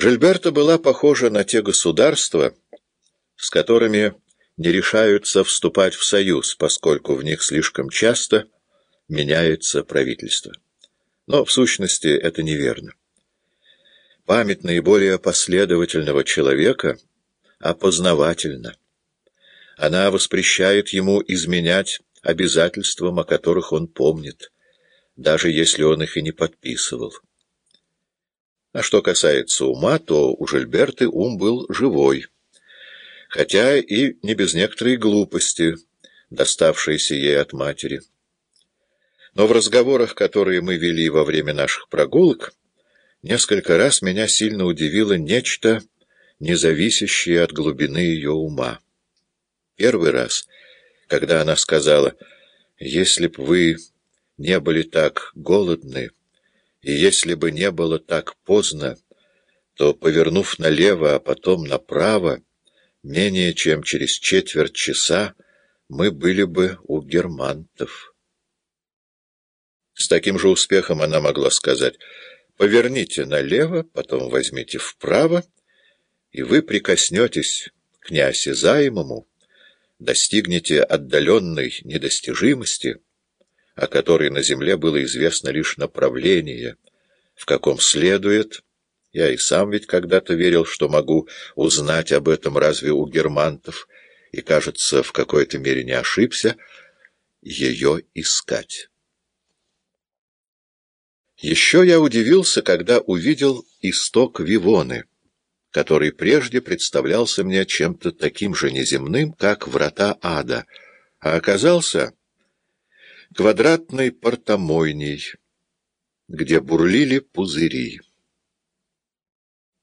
Жильберта была похожа на те государства, с которыми не решаются вступать в союз, поскольку в них слишком часто меняется правительство. Но в сущности это неверно. Память наиболее последовательного человека опознавательна. Она воспрещает ему изменять обязательствам, о которых он помнит, даже если он их и не подписывал. А что касается ума, то у Жильберты ум был живой, хотя и не без некоторой глупости, доставшейся ей от матери. Но в разговорах, которые мы вели во время наших прогулок, несколько раз меня сильно удивило нечто, независящее от глубины ее ума. Первый раз, когда она сказала, «Если б вы не были так голодны, и если бы не было так поздно, то, повернув налево, а потом направо, менее чем через четверть часа мы были бы у германтов. С таким же успехом она могла сказать «Поверните налево, потом возьмите вправо, и вы прикоснетесь к неосязаемому, достигнете отдаленной недостижимости» о которой на земле было известно лишь направление, в каком следует. Я и сам ведь когда-то верил, что могу узнать об этом разве у германтов, и, кажется, в какой-то мере не ошибся, ее искать. Еще я удивился, когда увидел исток Вивоны, который прежде представлялся мне чем-то таким же неземным, как врата ада, а оказался квадратной портомойней, где бурлили пузыри.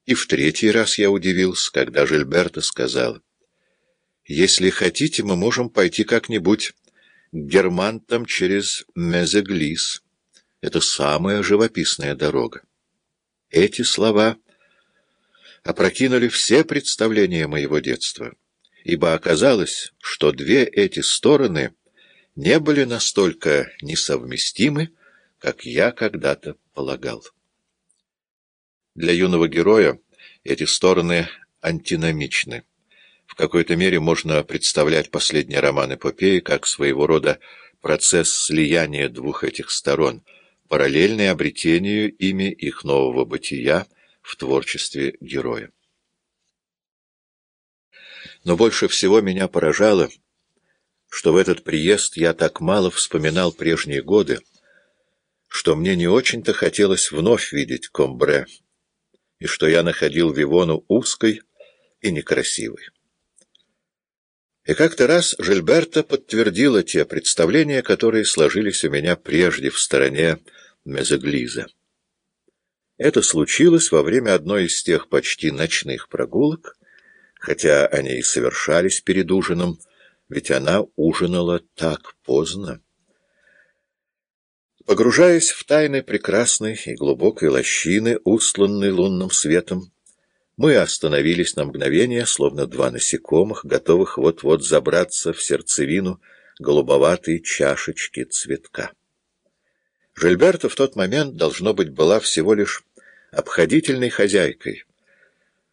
И в третий раз я удивился, когда Жильберта сказал, «Если хотите, мы можем пойти как-нибудь к германтам через Мезеглис. Это самая живописная дорога». Эти слова опрокинули все представления моего детства, ибо оказалось, что две эти стороны — не были настолько несовместимы, как я когда-то полагал. Для юного героя эти стороны антиномичны. В какой-то мере можно представлять последний роман эпопеи как своего рода процесс слияния двух этих сторон, параллельный обретению ими их нового бытия в творчестве героя. Но больше всего меня поражало — что в этот приезд я так мало вспоминал прежние годы, что мне не очень-то хотелось вновь видеть Комбре, и что я находил Вивону узкой и некрасивой. И как-то раз Жильберта подтвердила те представления, которые сложились у меня прежде в стороне Мезоглиза. Это случилось во время одной из тех почти ночных прогулок, хотя они и совершались перед ужином, ведь она ужинала так поздно. Погружаясь в тайны прекрасной и глубокой лощины, устланной лунным светом, мы остановились на мгновение, словно два насекомых, готовых вот-вот забраться в сердцевину голубоватой чашечки цветка. Жильберта в тот момент, должно быть, была всего лишь обходительной хозяйкой,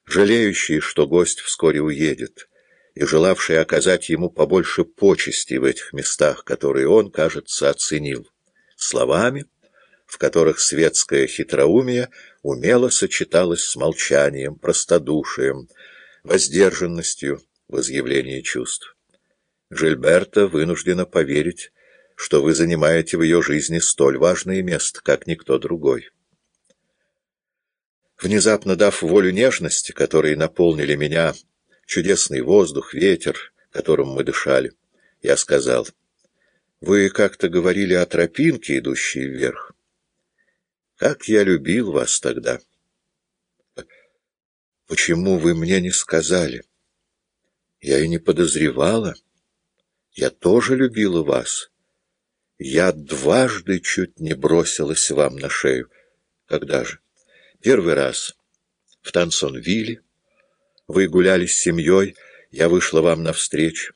жалеющей, что гость вскоре уедет, и желавший оказать ему побольше почести в этих местах, которые он, кажется, оценил, словами, в которых светское хитроумие умело сочеталось с молчанием, простодушием, воздержанностью в изъявлении чувств. Жильберта вынуждена поверить, что вы занимаете в ее жизни столь важное место, как никто другой. Внезапно дав волю нежности, которые наполнили меня чудесный воздух, ветер, которым мы дышали. Я сказал, вы как-то говорили о тропинке, идущей вверх. Как я любил вас тогда! Почему вы мне не сказали? Я и не подозревала. Я тоже любила вас. Я дважды чуть не бросилась вам на шею. Когда же? Первый раз в Тансонвилле, вы гуляли с семьей, я вышла вам навстречу.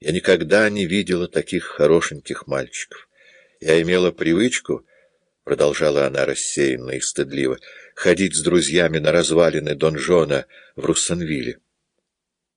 Я никогда не видела таких хорошеньких мальчиков. Я имела привычку, — продолжала она рассеянно и стыдливо, — ходить с друзьями на развалины донжона в Руссенвилле.